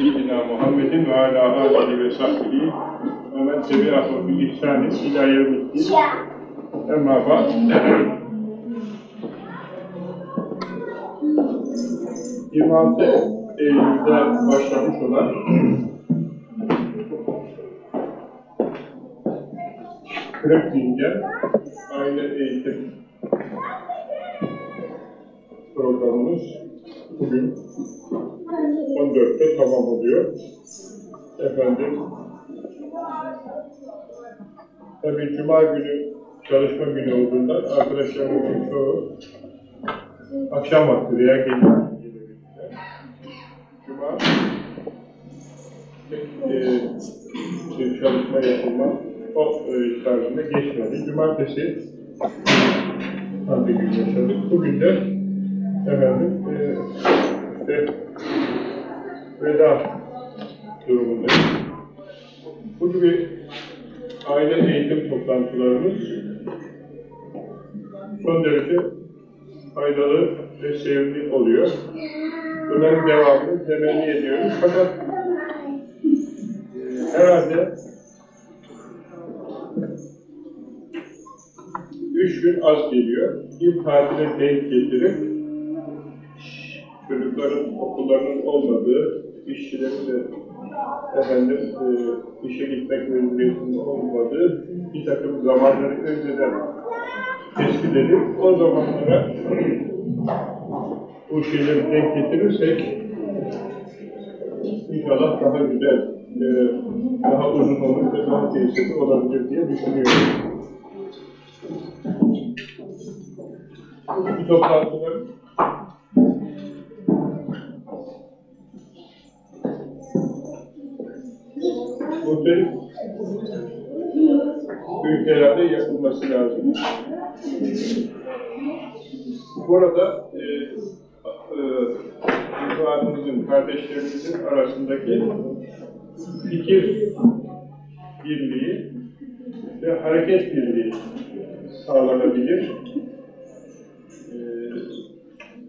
seyyidina Muhammedin ve ala alihi ve sahbihi ve men tebi'ahu bi ihsanin ila yevmiddin. Emma ba'd. 26 Eylül'de başlamış olan Kırık Dingen Aile Eğitim programımız bugün 14'te tamam oluyor. Efendim, tabii Cuma günü çalışma günü olduğundan arkadaşlarımızın çoğu akşam vakti veya gelebilirler. Cuma pek e, bir çalışma yapılma o e, tarzında geçmedi. Cumartesi hangi gün yaşadık? Bugün de efendim e, işte veda durumundayız. Bu gibi aile eğitim toplantılarımız son derece faydalı ve sevimli oluyor. Bunların devamını temenni ediyoruz. Fakat e, herhalde üç gün az geliyor. Bir tatile denk getirip çocukların okullarının olmadığı, işçilerin de efendim e, işe gitmek mecburiyetinin olmadığı bir takım zamanları önceden tespit o zamanlara bu şeyleri denk getirirsek inşallah daha güzel, e, daha uzun olur ve daha tesirli olabilir diye düşünüyorum. Bu toplantıların yapılması lazım. Bu arada e, e, kardeşlerimizin arasındaki fikir birliği ve hareket birliği sağlanabilir. E,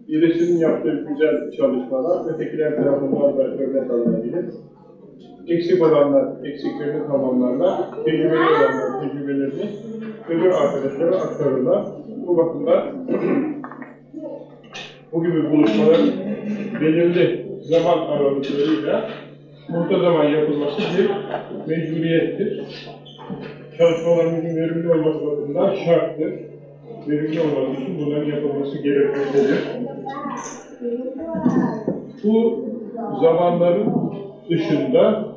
birisinin yaptığı güzel çalışmalar ötekiler tarafından da örnek alınabilir eksik olanlar eksiklerini tamamlarlar, tecrübeli olanlar tecrübelerini öbür arkadaşlara aktarırlar. Bu bakımdan bu gibi buluşmalar belirli zaman aralıklarıyla zaman yapılması bir mecburiyettir. Çalışmalarımızın verimli olması bakımından şarttır. Verimli olması için bunların yapılması gerekmektedir. Bu zamanların dışında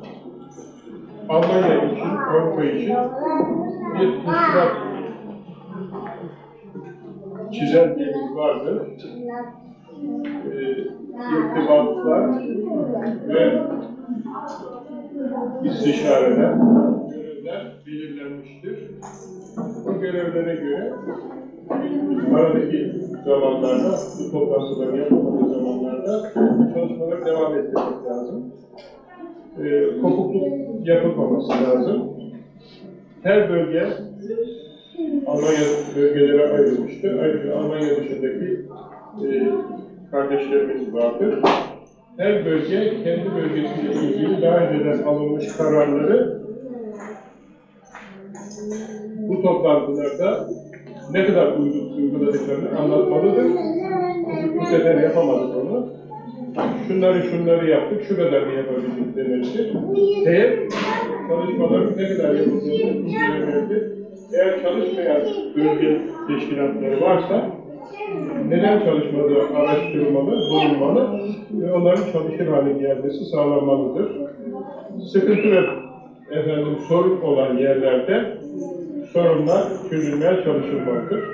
Almanya için, Avrupa için bir tuşlat çizelgemiz vardır. Ee, irtibatlar ve istişareler, görevler belirlenmiştir. Bu görevlere göre aradaki zamanlarda, bu toplantıların yapılmadığı zamanlarda çalışmaları devam ettirmek lazım e, kopukluk yapılmaması lazım. Her bölge Almanya bölgelere ayrılmıştır. Ayrıca Almanya dışındaki e, kardeşlerimiz vardır. Her bölge kendi bölgesiyle ilgili daha önceden alınmış kararları bu toplantılarda ne kadar uyguladıklarını anlatmalıdır. Bu, bu sefer yapamadık şunları şunları yaptık, şu kadarını yapabildik demelidir. Eğer çalışmaların ne kadar yapıldığını bilgilenmelidir. Eğer çalışmayan bölge teşkilatları varsa neden çalışmadığı araştırılmalı, bulunmalı ve onların çalışır hale gelmesi sağlanmalıdır. Sıkıntı ve efendim, sorun olan yerlerde sorunlar çözülmeye çalışılmalıdır.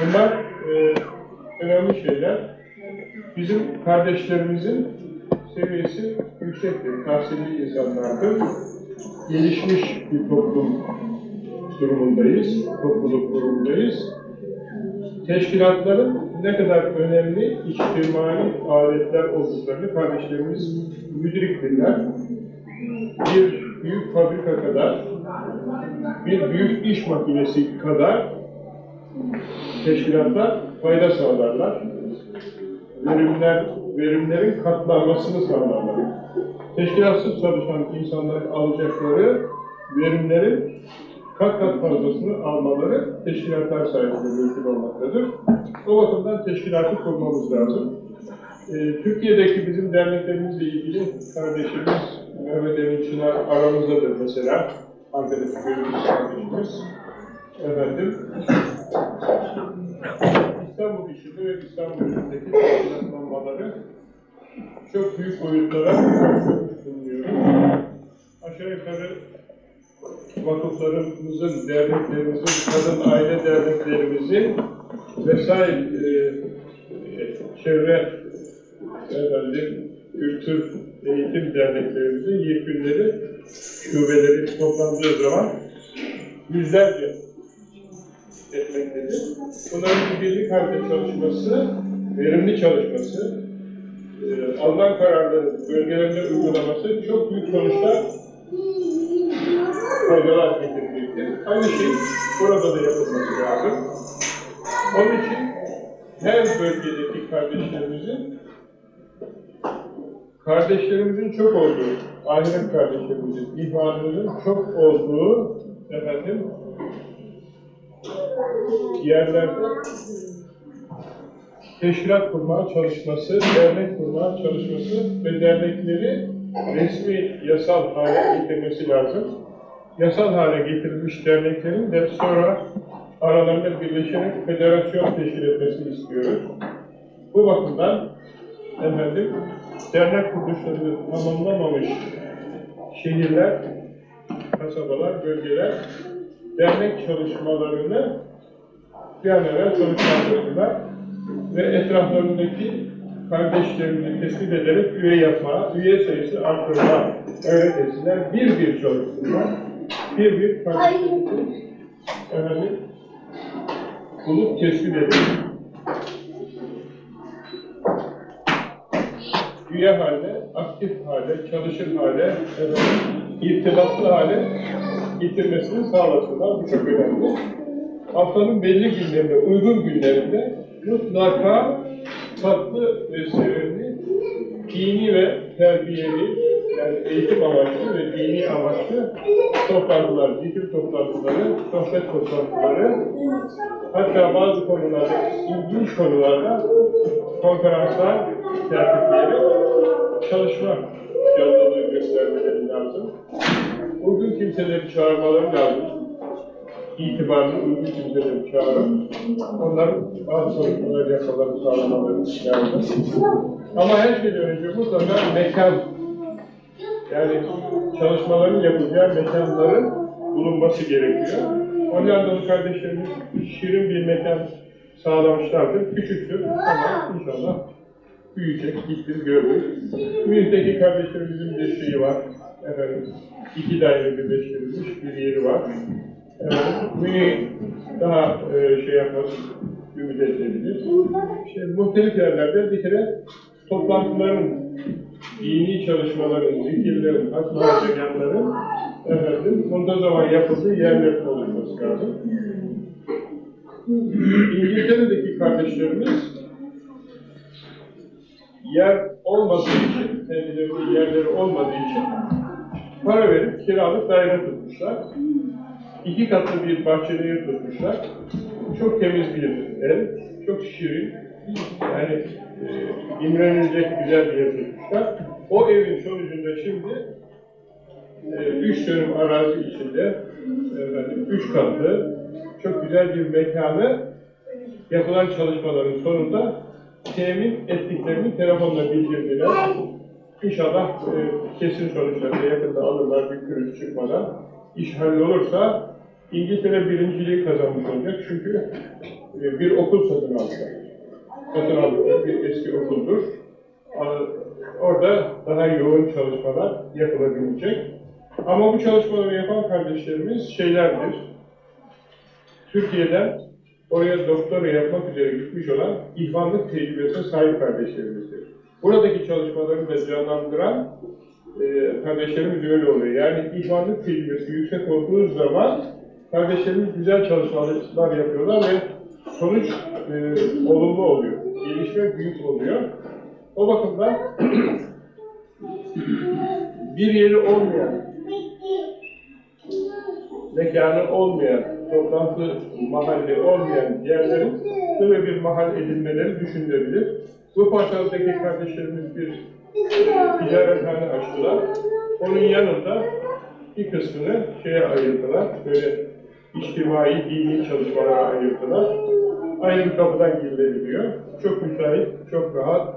Bunlar e, önemli şeyler bizim kardeşlerimizin seviyesi yüksektir, tahsilli insanlardır. Gelişmiş bir toplum durumundayız, topluluk durumundayız. Teşkilatların ne kadar önemli içtimai aletler olduklarını kardeşlerimiz müdriktirler. Bir büyük fabrika kadar, bir büyük iş makinesi kadar teşkilatlar fayda sağlarlar verimler verimlerin katlanmasını sağlarlar. Teşkilatsız çalışan insanlar alacakları verimlerin kat kat fazlasını almaları teşkilatlar sayesinde mümkün olmaktadır. O bakımdan teşkilatı kurmamız lazım. Ee, Türkiye'deki bizim derneklerimizle ilgili kardeşimiz Mehmet Emin Çınar aramızdadır mesela. Ankara'daki bölümümüz kardeşimiz. Efendim, İstanbul işinde ve İstanbul işindeki teşkilatlanmaları çok büyük boyutlara bulunuyoruz. Aşağı yukarı vakıflarımızın, derneklerimizin, kadın aile derneklerimizin vesaire e, e, çevre efendim, kültür eğitim derneklerimizin yekünleri, şubeleri toplandığı zaman yüzlerce etmektedir. Bunların bir birlik halinde çalışması, verimli çalışması, e, alınan kararların bölgelerinde uygulaması çok büyük sonuçlar faydalar getirecektir. Aynı şey burada da yapılması lazım. Onun için her bölgedeki kardeşlerimizin kardeşlerimizin çok olduğu, ahiret kardeşlerimizin, ihvanımızın çok olduğu efendim yerlerde teşkilat kurmaya çalışması, dernek kurmaya çalışması ve dernekleri resmi yasal hale getirmesi lazım. Yasal hale getirilmiş derneklerin de sonra aralarında birleşerek federasyon teşkil etmesini istiyoruz. Bu bakımdan efendim dernek kuruluşlarını tamamlamamış şehirler, kasabalar, bölgeler dernek çalışmalarını evvel sonuçlandırdılar ve etraflarındaki kardeşlerini tespit ederek üye yapma, üye sayısı artırma öğretesiler bir bir çalışsınlar. Bir bir kardeşlerini efendim, bulup tespit edin. Üye hale, aktif hale, çalışır hale, efendim, irtibatlı hale getirmesini sağlasınlar. Bu çok önemli. Haftanın belli günlerinde, uygun günlerinde mutlaka tatlı ve sevimli, dini ve terbiyeli, yani eğitim amaçlı ve dini amaçlı toplantılar, zikir toplantıları, sohbet toplantıları, hatta bazı konularda, ilginç konularda konferanslar tertipleyerek çalışma canlılığı göstermeleri lazım. Uygun kimseleri çağırmaları lazım itibarlı uygun kimseleri çağırıp onların bazı çalışmalar yapmalarını sağlamaları lazım. Ama her şeyden önce mutlaka mekan, yani çalışmaların yapacağı mekanların bulunması gerekiyor. Hollandalı kardeşlerimiz şirin bir mekan sağlamışlardır. Küçüktür ama inşallah büyüyecek, gittir, görülür. Münih'teki kardeşlerimizin bir şeyi var. Efendim, iki daire birleştirilmiş bir yeri var. Münih daha e, şey yapmaz, ümit edilebilir. İşte muhtelif yerlerde bir kere toplantıların, dini çalışmaların, zikirlerin, aklı harcayanların efendim, bunda zaman yapıldığı yerler oluşması lazım. İngiltere'deki kardeşlerimiz yer olmadığı için, kendilerinin yerleri olmadığı için para verip kiralık daire tutmuşlar. İki katlı bir bahçeli ev tutmuşlar. Çok temiz bir ev, çok şirin, yani e, imrenilecek güzel bir ev tutmuşlar. O evin sonucunda şimdi e, üç dönüm arazi içinde efendim, üç katlı çok güzel bir mekanı yapılan çalışmaların sonunda temin ettiklerini telefonla bildirdiler. İnşallah e, kesin sonuçlarını yakında alırlar bir pürüz çıkmadan. İş hallolursa İngiltere birinciliği kazanmış olacak çünkü e, bir okul satın aldılar. Satın aldıkları bir eski okuldur. Orada daha yoğun çalışmalar yapılabilecek. Ama bu çalışmaları yapan kardeşlerimiz şeylerdir. Türkiye'den oraya doktora yapmak üzere gitmiş olan ihvanlık tecrübesine sahip kardeşlerimizdir. Buradaki çalışmaları da canlandıran e, kardeşlerimiz öyle oluyor. Yani ihvanlık tecrübesi yüksek olduğu zaman kardeşlerimiz güzel çalışmalar yapıyorlar ve sonuç e, olumlu oluyor. Gelişme büyük oluyor. O bakımdan bir yeri olmayan, mekanı olmayan, toplantı mahalli olmayan yerlerin böyle bir mahal edinmeleri düşünülebilir. Bu parçalıdaki kardeşlerimiz bir ticarethane açtılar. Onun yanında bir kısmını şeye ayırdılar, böyle içtimai, dini çalışmalara ayırdılar. Aynı bir kapıdan girilebiliyor. Çok müsait, çok rahat,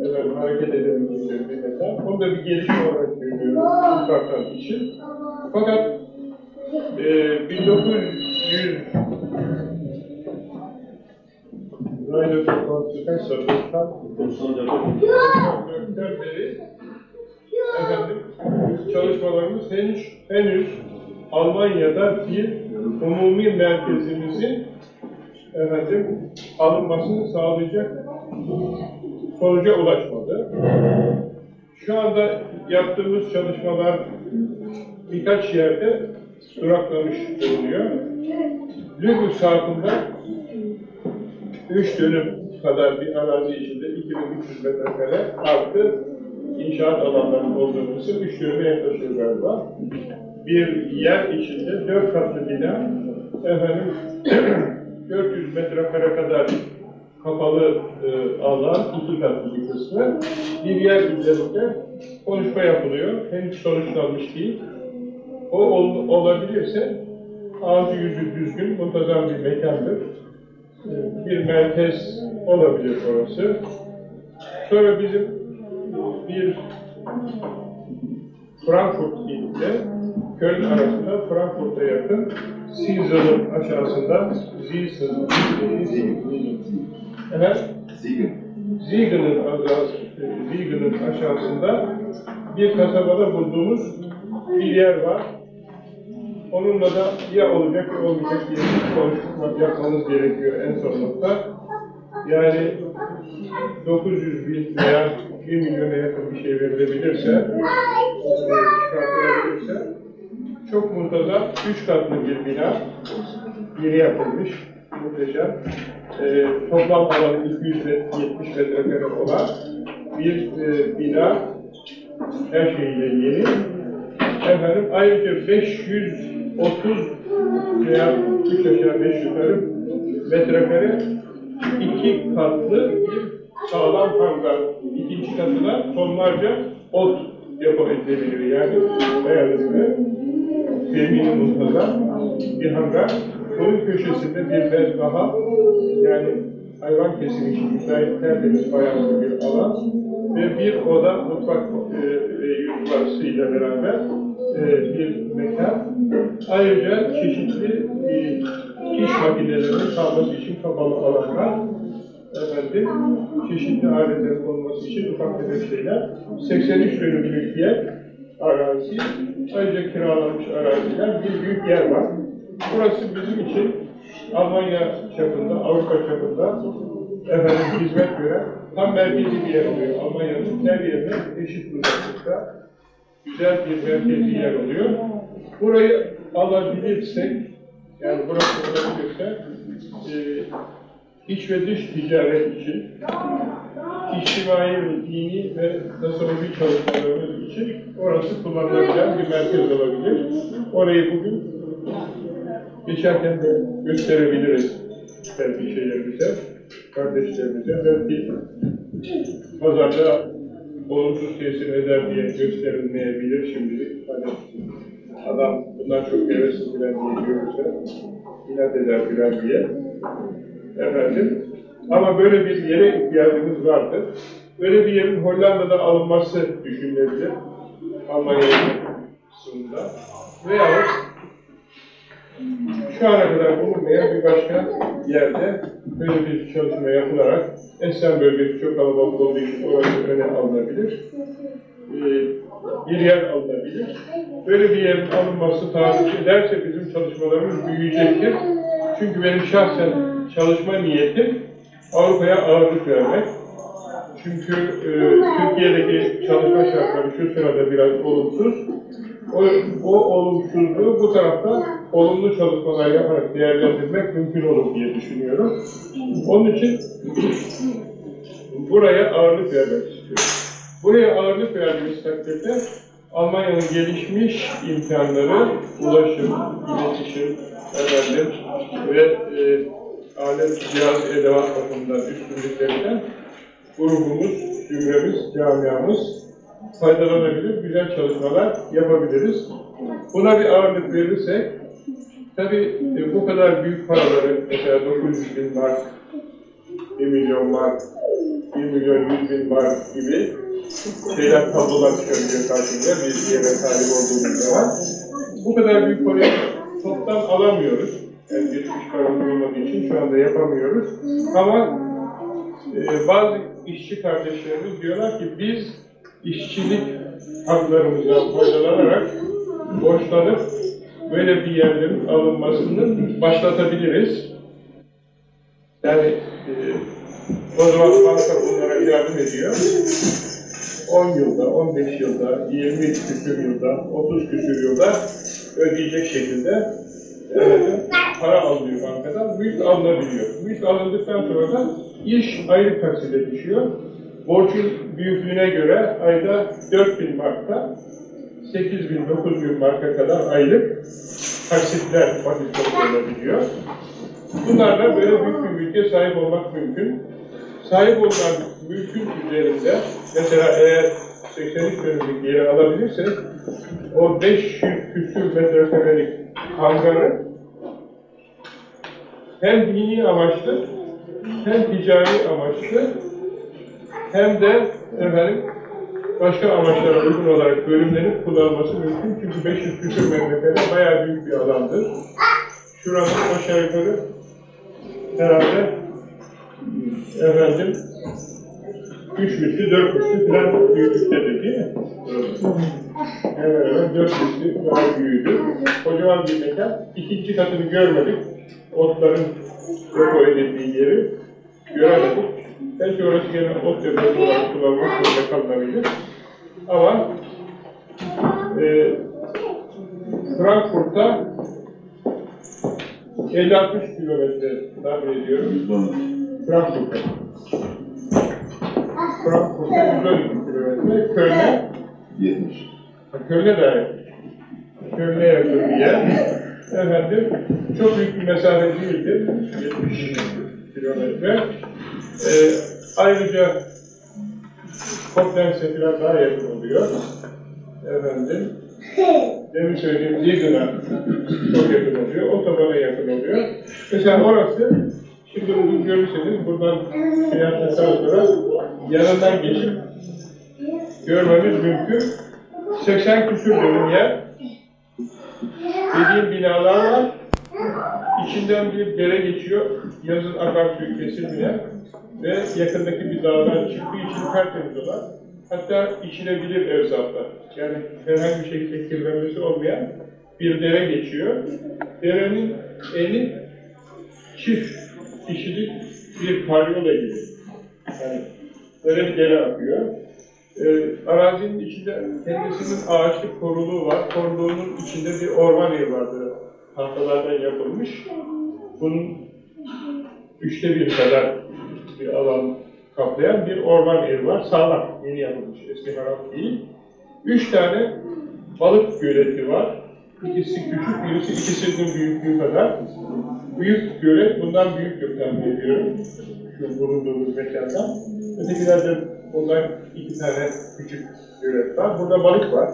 efendim, hareket edebilecekleri bir mekan. Onu da bir gelişme olarak görüyoruz uzaktan için. Fakat e, 1900 Kaç satıştan 94'ten beri çalışmalarımız henüz, henüz Almanya'da bir umumi merkezimizin efendim, alınmasını sağlayacak sonuca ulaşmadı. Şu anda yaptığımız çalışmalar birkaç yerde duraklamış bulunuyor. Lübü saatinde 3 dönüm kadar bir arazi içinde 2300 metrekare artı inşaat alanlarının kısım 3 dönüme yaklaşıyor galiba. Bir yer içinde 4 katlı bina efendim 400 metrekare kadar kapalı e, alan, iki katlı bir kısmı. Bir yer üzerinde konuşma yapılıyor. Henüz sonuçlanmış değil. O ol, olabilirse ağzı yüzü düzgün, muntazam bir mekandır. E, bir merkez olabilir orası. Sonra bizim bir Frankfurt ilinde Köln arasında Frankfurt'a yakın Siesel'ın aşağısında Ziesel, evet, Siegen. Ziegen'in Ziegen'in aşağısında bir kasabada bulduğumuz bir yer var. Onunla da ya olacak ya olmayacak diye bir konuşma yapmamız gerekiyor en son nokta. Yani 900 bin veya 1 milyona yakın bir şey verilebilirse, çıkartılabilirse, çok muntazam, 3 katlı bir bina, yeni yapılmış, muhteşem. E, toplam alanı 270 metrekare olan bir e, bina, her şeyiyle yeni. Efendim, ayrıca 530 veya 3 aşağı 5 yukarı metrekare iki katlı bir sağlam hangar. İkinci katına tonlarca ot yapabiliyor yani dayanıklı, zemini muntazam bir hangar. Bunun köşesinde bir bez daha. Yani hayvan kesimi için müsait tertemiz bayanlı bir alan. Ve bir oda mutfak e, e, beraber bir mekan. Ayrıca çeşitli e, iş makinelerinin kalması için kapalı alanlar, efendim, çeşitli aletlerin olması için ufak tefek şeyler. 83 dönümlük yer, arazi, ayrıca kiralanmış araziler, bir büyük yer var. Burası bizim için Almanya çapında, Avrupa çapında efendim, hizmet gören tam merkezi bir yer oluyor. Almanya'nın her yerine eşit uzaklıkta güzel bir merkezi yer oluyor. Burayı alabilirsek, yani burası olabilirse, e, iç ve dış ticaret için, içtimai ve dini ve tasavvufi çalışmalarımız için orası kullanılabilen bir merkez olabilir. Orayı bugün geçerken de gösterebiliriz belki şeylerimize, kardeşlerimize, belki pazarda olumsuz tesir eder diye gösterilmeyebilir şimdilik. Hani adam bundan çok hevesin bilen diye görürse inat eder bilen diye. Efendim, ama böyle bir yere ihtiyacımız vardır. Böyle bir yerin Hollanda'da alınması düşünülebilir. Almanya'nın kısmında. Veyahut şu ana kadar bulunmayan bir başka yerde böyle bir çalışma yapılarak Esen bölgesi çok kalabalık olduğu için orası öne alınabilir. Ee, bir yer alınabilir. Böyle bir yerin alınması tahsis ederse bizim çalışmalarımız büyüyecektir. Çünkü benim şahsen çalışma niyetim Avrupa'ya ağırlık vermek. Çünkü e, Türkiye'deki çalışma şartları şu sırada biraz olumsuz. O, o olumsuzluğu bu tarafta olumlu çalışmalar yaparak değerlendirmek mümkün olur diye düşünüyorum. Onun için buraya ağırlık vermek istiyoruz. Buraya ağırlık verdiğimiz takdirde Almanya'nın gelişmiş imkanları, ulaşım, iletişim, efendim, ve e, alet, cihaz, edevat bakımından üstünlüklerinden grubumuz, cümlemiz, camiamız faydalanabilir, güzel çalışmalar yapabiliriz. Buna bir ağırlık verirsek, tabii e, bu kadar büyük paraları, mesela 900 bin mark, 1 milyon mark, 1 milyon 100 bin mark gibi şeyler tablolar çıkabiliyor karşımıza bir yere talip olduğumuz zaman. Bu kadar büyük parayı toptan alamıyoruz. Yani geçmiş paramız olmadığı için şu anda yapamıyoruz. Ama e, bazı işçi kardeşlerimiz diyorlar ki biz işçilik haklarımızdan faydalanarak borçlanıp böyle bir yerlerin alınmasını başlatabiliriz. Yani e, o zaman banka bunlara yardım ediyor. 10 yılda, 15 yılda, 20 küsür yılda, 30 küsür yılda ödeyecek şekilde evet, para alınıyor bankadan, mülk alınabiliyor. Mülk alındıktan sonra da iş ayrı takside düşüyor. Borcun büyüklüğüne göre ayda 4000 markta 8000, 9000 marka kadar aylık taksitler vakit toplanabiliyor. Bunlarla böyle büyük bir mülke sahip olmak mümkün. Sahip olunan mülkün üzerinde, mesela eğer 83 dönümlük yeri alabilirsek, o 500 küsür metrekarelik hangarı hem dini amaçlı, hem ticari amaçlı, hem de efendim başka amaçlara uygun olarak bölümlenip kullanılması mümkün. Çünkü 500 küsur metrekare bayağı büyük bir alandır. Şuranın aşağı yukarı herhalde efendim üç müslü, dört müslü falan büyüklüktedir değil mi? Hemen hemen dört müslü daha büyüdü. Kocaman bir mekan. İkinci katını görmedik. Otların depo edildiği yeri göremedik. Belki orası gene ot deposu olarak kullanmak zorunda kalınabilir. Ama e, Frankfurt'ta 50-60 kilometre tahmin ediyorum. Frankfurt'ta. Frankfurt'ta 112 kilometre. Köln'e 70. Köln'e de. Köln'e yakın bir yer. Efendim, çok büyük bir mesafe değildir. 70 kilometre. Ee, ayrıca Koblentz'e biraz daha yakın oluyor. Efendim, demin söylediğim Ziegen'a çok yakın oluyor. Otobana yakın oluyor. Mesela orası, şimdi bugün görürseniz buradan yaptıktan sonra yanından geçip görmemiz mümkün. 80 küsür dönüm yer. Dediğim binalar var. İçinden bir dere geçiyor. Yazın akarsuyu kesilmeyen ve yakındaki bir dağdan çıktığı için tertemiz olan hatta içilebilir evzatlar. Yani herhangi bir şekilde kirlenmesi olmayan bir dere geçiyor. Derenin eni çift kişilik bir karyola gibi. Yani böyle bir dere akıyor. Ee, arazinin içinde kendisinin ağaçlık koruluğu var. Koruluğunun içinde bir orman evi vardı. Tahtalardan yapılmış. Bunun üçte bir kadar bir alan kaplayan bir orman evi var. Sağlam, yeni yapılmış, eski harap değil. Üç tane balık göleti var. İkisi küçük, birisi ikisinin büyüklüğü kadar. Büyük gölet, bundan büyüktür tahmin ediyorum. Şu bulunduğumuz mekandan. Ötekilerde bundan iki tane küçük gölet var. Burada balık var.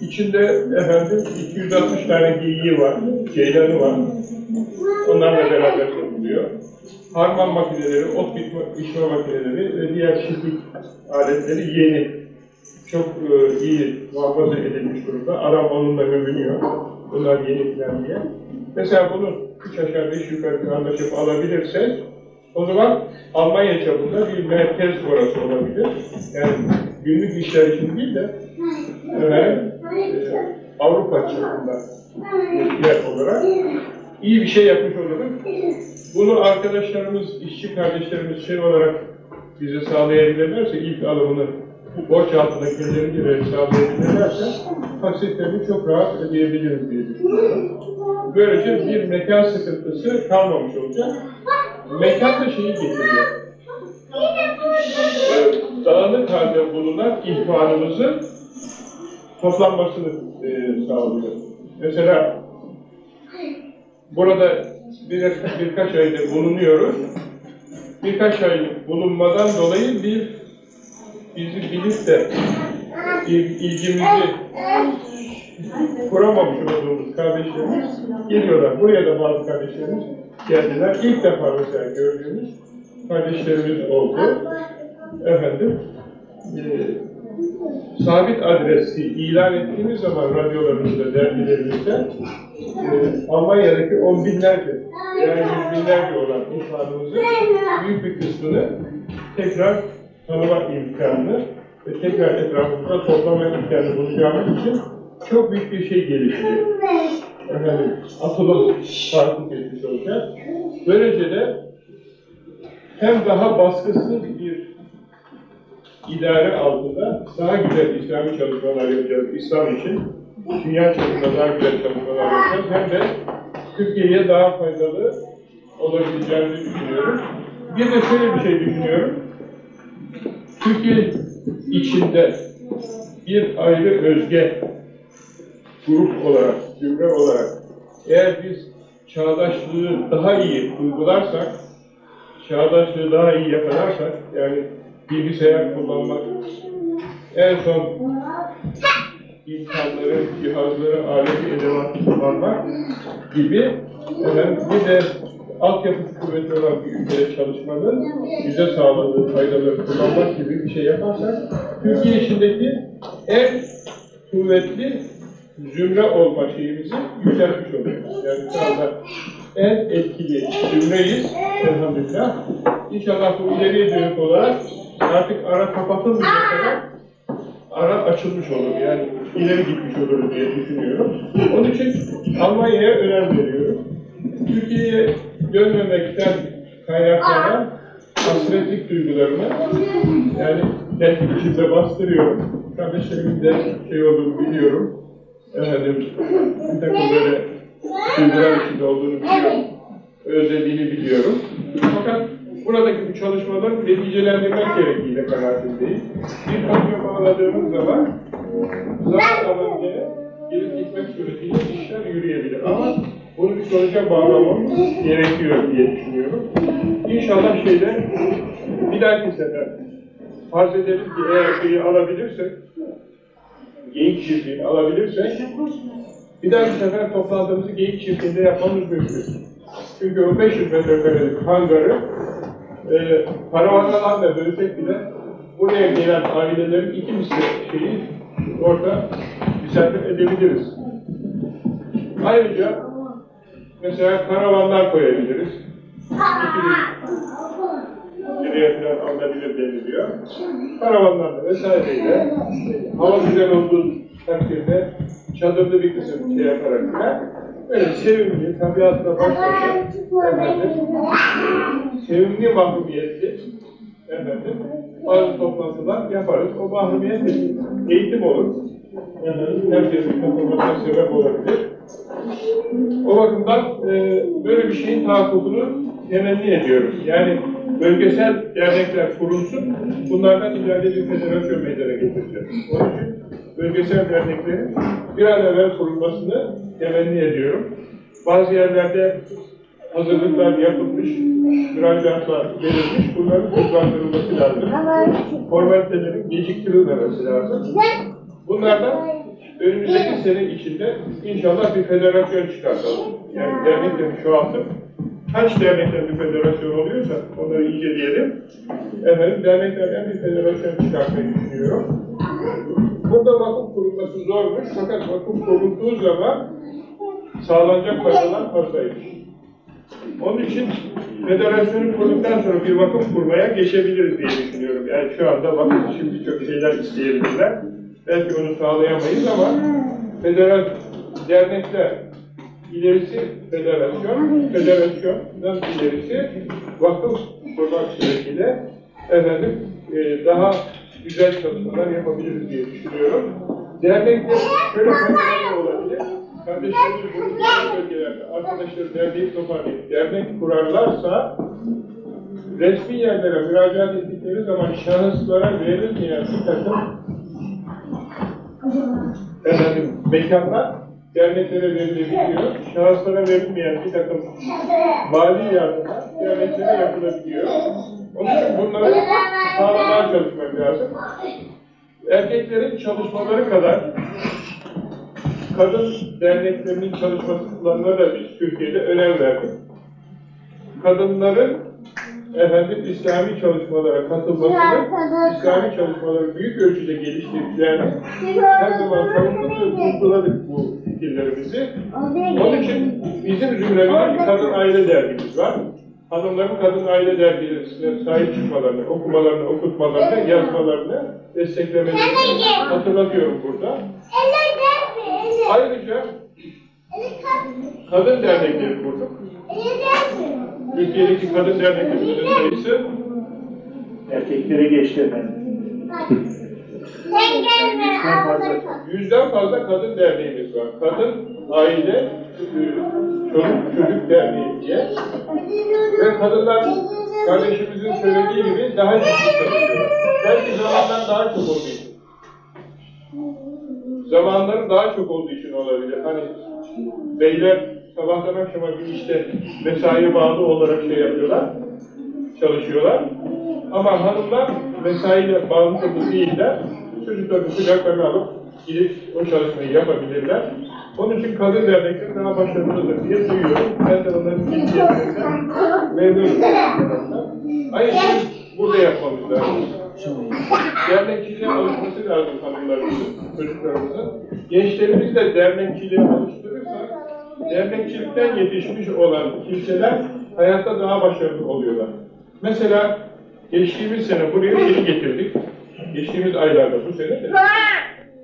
İçinde efendim 260 tane geyiği var, ceylanı var. Onlarla beraber yapılıyor. Harman makineleri, ot bitme, biçme makineleri ve diğer çiftlik aletleri yeni. Çok e, iyi muhafaza edilmiş durumda. Aram onunla övünüyor. Bunlar yeni falan diye. Mesela bunu üç aşağı beş yukarı anlaşıp alabilirsek o zaman Almanya çapında bir merkez orası olabilir. Yani günlük işler için değil de efendim, e, Avrupa çapında yer olarak iyi bir şey yapmış oluruz. Bunu arkadaşlarımız, işçi kardeşlerimiz şey olarak bize sağlayabilirlerse ilk alımını borç altında kendileri verip sağlayabilirlerse taksitlerini çok rahat ödeyebiliriz diye düşünüyorum. Böylece bir mekan sıkıntısı kalmamış olacak. Mekan da şeyi getiriyor. dağınık halde bulunan ihvanımızın toplanmasını e, sağlıyor. Mesela burada bir, birkaç aydır bulunuyoruz. Birkaç ay bulunmadan dolayı bir bizi bilip de il- ilgimizi kuramamış olduğumuz kardeşlerimiz geliyorlar. Buraya da bazı kardeşlerimiz geldiler. İlk defa mesela gördüğümüz kardeşlerimiz oldu. Efendim, sabit adresi ilan ettiğimiz zaman radyolarımızda, dergilerimizde e, Almanya'daki on binlerce, yani yüz binlerce olan insanımızın büyük bir kısmını tekrar tanıma imkanını ve tekrar etrafımızda toplama imkanı bulacağımız için çok büyük bir şey gelişti. Efendim, atılım farklı geçmiş olacak. Böylece de hem daha baskısız bir idare altında daha güzel İslami çalışmalar yapacağız İslam için. Dünya çapında daha güzel çalışmalar yapacağız. Hem de Türkiye'ye daha faydalı olabileceğini düşünüyorum. Bir de şöyle bir şey düşünüyorum. Türkiye içinde bir ayrı özge grup olarak, cümle olarak eğer biz çağdaşlığı daha iyi uygularsak, çağdaşlığı daha iyi yakalarsak, yani bilgisayar kullanmak, en son imkanları, cihazları, aleti, edevatı kullanmak gibi efendim, bir de altyapısı kuvvetli olan bir ülkede çalışmanın bize sağladığı faydaları kullanmak gibi bir şey yaparsak, Türkiye içindeki en kuvvetli zümre olma şeyimizi yükseltmiş oluyoruz. Yani şu anda en etkili zümreyiz elhamdülillah. İnşallah bu ileriye dönük olarak artık ara kapatılmayacak kadar ara açılmış olur. Yani ileri gitmiş oluruz diye düşünüyorum. Onun için Almanya'ya önem veriyorum. Türkiye'ye dönmemekten kaynaklanan hasretlik duygularını yani kendi içimde bastırıyorum. Kardeşlerimin de şey olduğunu biliyorum. Efendim, bir takım böyle duygular içinde olduğunu biliyorum. Özlediğini biliyorum. Fakat buradaki bu çalışmaları neticelendirmek gerektiğine kanaatindeyim. Bir kamyon bağladığımız zaman zaman alınca gelip gitmek suretiyle işler yürüyebilir. Ama bunu bir sonuca bağlamamız gerekiyor diye düşünüyorum. İnşallah şeyde bir dahaki sefer farz edelim ki eğer şeyi alabilirsek geyik çiftliğini alabilirsek bir dahaki sefer toplantımızı geyik çiftliğinde yapmamız mümkün. Çünkü o 500 metrekarelik hangarı e, paravanlarla bölsek bile buraya gelen ailelerin iki şeyi orada misafir edebiliriz. Ayrıca mesela karavanlar koyabiliriz. Nereye falan alınabilir deniliyor. Karavanlarla vesaireyle hava güzel olduğu takdirde çadırlı bir kısım şey yaparak böyle sevimli, tabiatla baş başa sevimli mahrumiyetli efendim, bazı toplantılar yaparız. O mahrumiyet eğitim olur. Herkesin katılmasına sebep olabilir. O bakımdan e, böyle bir şeyin tahakkukunu temenni ediyoruz. Yani bölgesel dernekler kurulsun, bunlardan ileride bir federasyon meydana getireceğiz. Onun için bölgesel derneklerin bir an evvel kurulmasını temenni ediyorum. Bazı yerlerde hazırlıklar yapılmış, müracaatlar verilmiş, bunların hızlandırılması lazım. Formalitelerin geciktirilmemesi lazım. Bunlardan önümüzdeki sene içinde inşallah bir federasyon çıkartalım. Yani dernekleri çoğaltıp kaç dernekten bir federasyon oluyorsa onları inceleyelim. Efendim derneklerden bir federasyon çıkartmayı düşünüyorum. Burada vakıf kurulması zormuş fakat vakıf kurulduğu zaman sağlanacak faydalar fazlaymış. Onun için federasyonu kurduktan sonra bir vakıf kurmaya geçebiliriz diye düşünüyorum. Yani şu anda vakıf için birçok şeyler isteyebilirler. Belki onu sağlayamayız ama federal dernekler ilerisi federasyon, federasyondan ilerisi vakıf kurmak suretiyle efendim e, daha güzel çalışmalar yapabiliriz diye düşünüyorum. Dernekler şöyle faydaları olabilir. Kardeşlerimiz bulunduğu bölgelerde arkadaşları derneği toparlayıp dernek kurarlarsa resmi yerlere müracaat ettikleri zaman şahıslara verilmeyen bir takım efendim, mekanlar derneklere verilebiliyor. Şahıslara verilmeyen bir takım mali yardımlar derneklere yapılabiliyor. Onun için bunları sağlamaya çalışmak lazım. Erkeklerin çalışmaları kadar kadın derneklerinin çalışmalarına da biz Türkiye'de önem verdik. Kadınların efendim İslami çalışmalara katılmasını, İslami çalışmaları büyük ölçüde geliştirdiklerini her zaman savunduk ve vurguladık bu fikirlerimizi. Onun için bizim zümremizde kadın aile dergimiz var. Hanımların kadın aile dergilerine sahip çıkmalarını, okumalarını, okutmalarını, yazmalarını desteklemelerini hatırlatıyorum burada. Ayrıca kadın dernekleri kurduk. Türkiye'deki kadın derneklerimizin sayısı Erkekleri geçti yüzden fazla kadın derneğimiz var. Kadın aile, e, çocuk çocuk derneği diye. Ve kadınlar kardeşimizin söylediği gibi daha ciddi çalışıyorlar. Belki zamandan daha çok olduğu için. Zamanların daha çok olduğu için olabilir. Hani beyler sabahtan akşama bir işte mesai bağlı olarak şey yapıyorlar, çalışıyorlar. Ama hanımlar mesaiyle bağlı değiller. Çocuklarını kucaklarına alıp gidip o çalışmayı yapabilirler. Onun için kadın dernekleri daha başarılıdır diye duyuyorum. Ben de onların ciddiyetinden memnunum. Aynı şeyi burada yapmamız lazım. Dernekçiliğe alışması lazım hanımlarımızın, çocuklarımızın. Gençlerimiz de dernekçiliğe alıştırırsak, dernekçilikten yetişmiş olan kimseler hayatta daha başarılı oluyorlar. Mesela geçtiğimiz sene buraya yeni getirdik. Geçtiğimiz aylarda, bu sene de,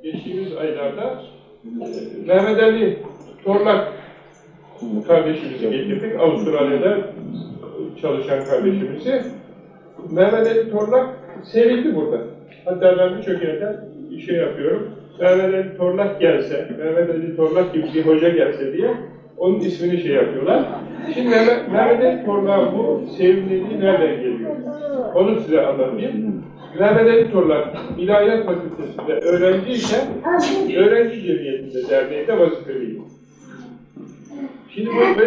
geçtiğimiz aylarda Mehmet Ali Torlak kardeşimizi getirdik. Avustralya'da çalışan kardeşimizi. Mehmet Ali Torlak sevildi burada. Hatta ben birçok yerden şey yapıyorum. Mehmet Ali Torlak gelse, Mehmet Ali Torlak gibi bir hoca gelse diye onun ismini şey yapıyorlar. Şimdi Mehmet, Mehmet Ali Torlak'ın bu sevimliliği nereden geliyor? Onu size anlatayım. Mehmet Ali Torlak İlahiyat Fakültesi'nde öğrenciyken öğrenci cemiyetinde derneğinde vazifeliydi. Şimdi bu